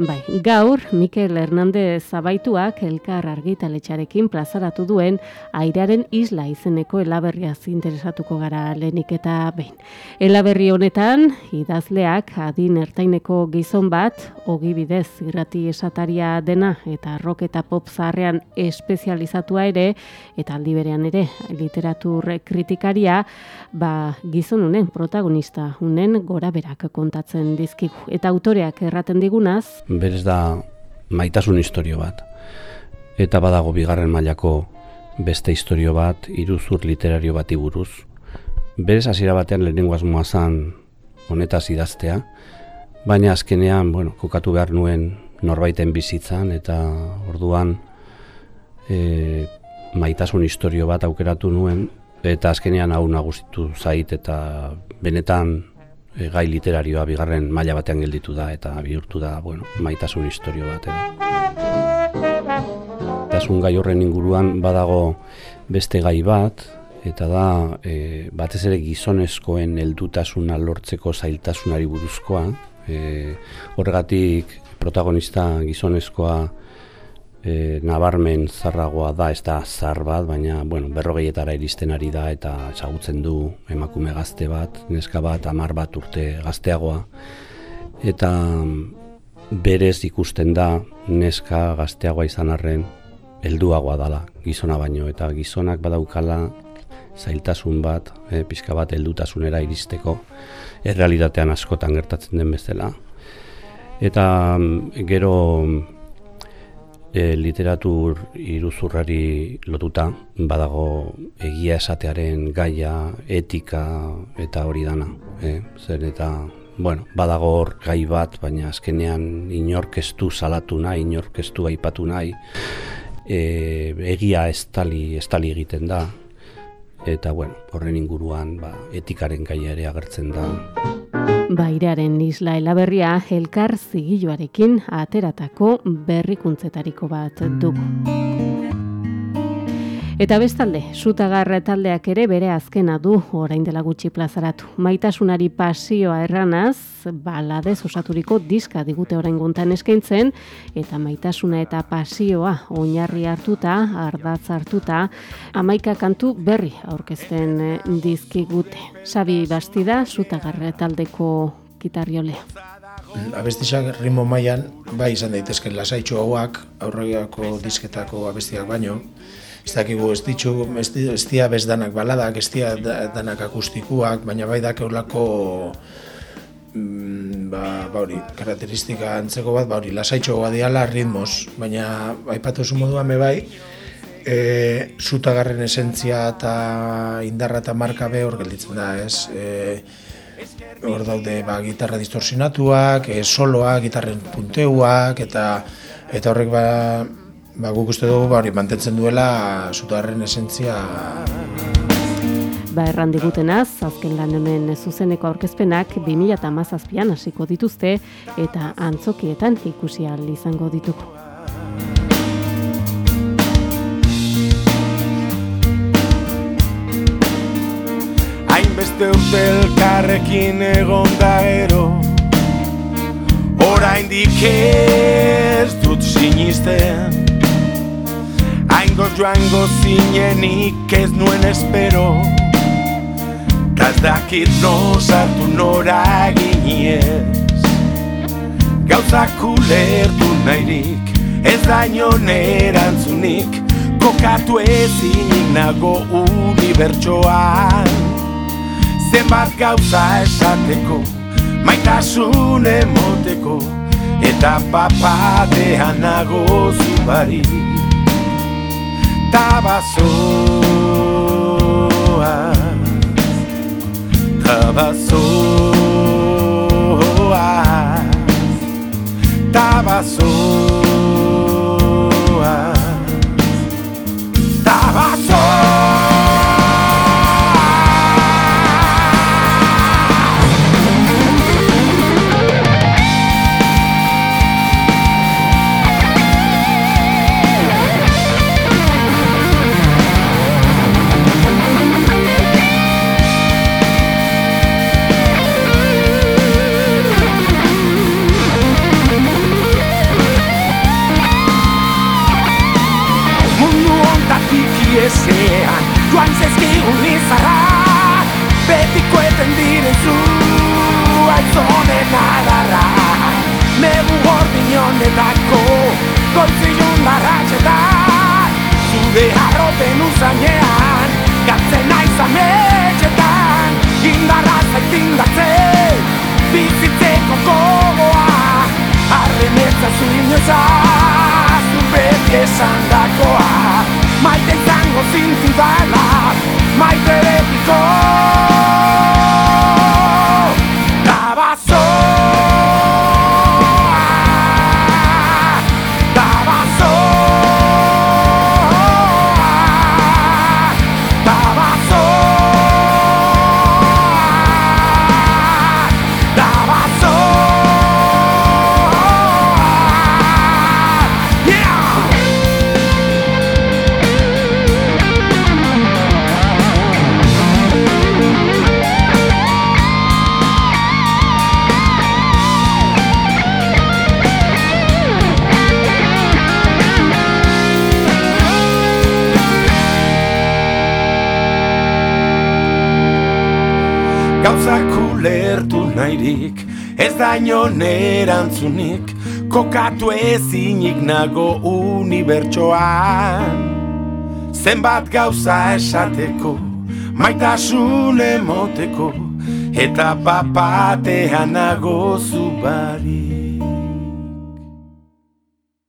Bai, gaur Mikel Hernandez Zabaituak elkar argitaletxarekin plazaratu duen airearen isla izeneko elaberriaz interesatuko gara lehenik eta behin. Elaberri honetan, idazleak adin ertaineko gizon bat, ogi bidez irrati esataria dena eta rock eta pop zaharrean espezializatua ere, eta aldi berean ere literatur kritikaria, ba, gizon unen protagonista, unen gora berak kontatzen dizkigu. Eta autoreak erraten digunaz, berez da maitasun historio bat. Eta badago bigarren mailako beste historio bat, iruzur literario bati buruz. Berez hasiera batean lehenengo asmoa zan honetaz idaztea, baina azkenean, bueno, kokatu behar nuen norbaiten bizitzan eta orduan e, maitasun historio bat aukeratu nuen eta azkenean hau nagusitu zait eta benetan e, gai literarioa bigarren maila batean gelditu da eta bihurtu da, bueno, maitasun historio bat edo. Tasun gai horren inguruan badago beste gai bat eta da e, batez ere gizonezkoen heldutasuna lortzeko zailtasunari buruzkoa. E, horregatik protagonista gizonezkoa e, nabarmen zarragoa da, ez da zar bat, baina bueno, berrogeietara iristen ari da eta txagutzen du emakume gazte bat, neska bat, amar bat urte gazteagoa. Eta berez ikusten da neska gazteagoa izan arren helduagoa dala gizona baino eta gizonak badaukala zailtasun bat, e, pixka bat heldutasunera iristeko errealitatean askotan gertatzen den bezala. Eta gero e, literatur iruzurrari lotuta badago egia esatearen gaia, etika eta hori dana. E, zer eta, bueno, badago hor gai bat, baina azkenean inorkestu salatu nahi, inorkestu aipatu nahi, e, egia estali, estali egiten da, eta bueno, horren inguruan ba, etikaren gaia ere agertzen da. Bairearen isla elaberria elkar zigiluarekin ateratako berrikuntzetariko bat dugu. Eta bestalde, sutagarra taldeak ere bere azkena du orain dela gutxi plazaratu. Maitasunari pasioa erranaz, baladez osaturiko diska digute orain guntan eskaintzen, eta maitasuna eta pasioa oinarri hartuta, ardatz hartuta, amaika kantu berri aurkezten eh, dizkigute. Sabi bastida, sutagarra taldeko gitarriolea. Abestisak ritmo mailan bai izan daitezke lasaitxo hauak aurreako disketako abestiak baino, ez dakigu ez ditxu, ez dia bezdanak baladak, ez dia danak akustikuak, baina bai dak eurlako mm, ba, ba hori, karakteristika antzeko bat, ba hori, lasaitxo diala ritmos, baina aipatu zu moduan me bai, e, zutagarren esentzia eta indarra eta marka be hor gelditzen da, ez? E, hor daude ba, gitarra distorsionatuak, e, soloak, gitarren punteuak, eta eta horrek ba, ba, guk uste dugu ba, hori mantentzen duela zutarren esentzia. Ba erran digutenaz, azken lan hemen zuzeneko aurkezpenak 2017an hasiko dituzte eta antzokietan ikusi izango ditugu. Hainbeste urte elkarrekin egon da ero. Orain ez dut sinisten Haingo joango zinenik ez nuen espero. Taz dakit no sartu nora ginez Gauzak ulertu nahirik Ez daño nerantzunik Kokatu ezinik nago unibertsoan Zenbat gauza esateko Maitasun emoteko Eta papadean nago zubarik tava soa, tava soa, tava soa. Joan zezkigun izarra Betiko eten diren zu Aizonen adarra. Negu gordin honetako Goizilun darratxetan Zude harropen usanean Gatzen naiz ametxetan. Indarra zaitindatzen Bizitzeko gogoa. Arren etzazu inozazu beti esan dakoa Maite izango zintu dala Maite Gauzak ulertu nahirik Ez da inon erantzunik Kokatu ezinik nago unibertsoan. Zenbat gauza esateko Maitasun emoteko Eta papatean nago zubari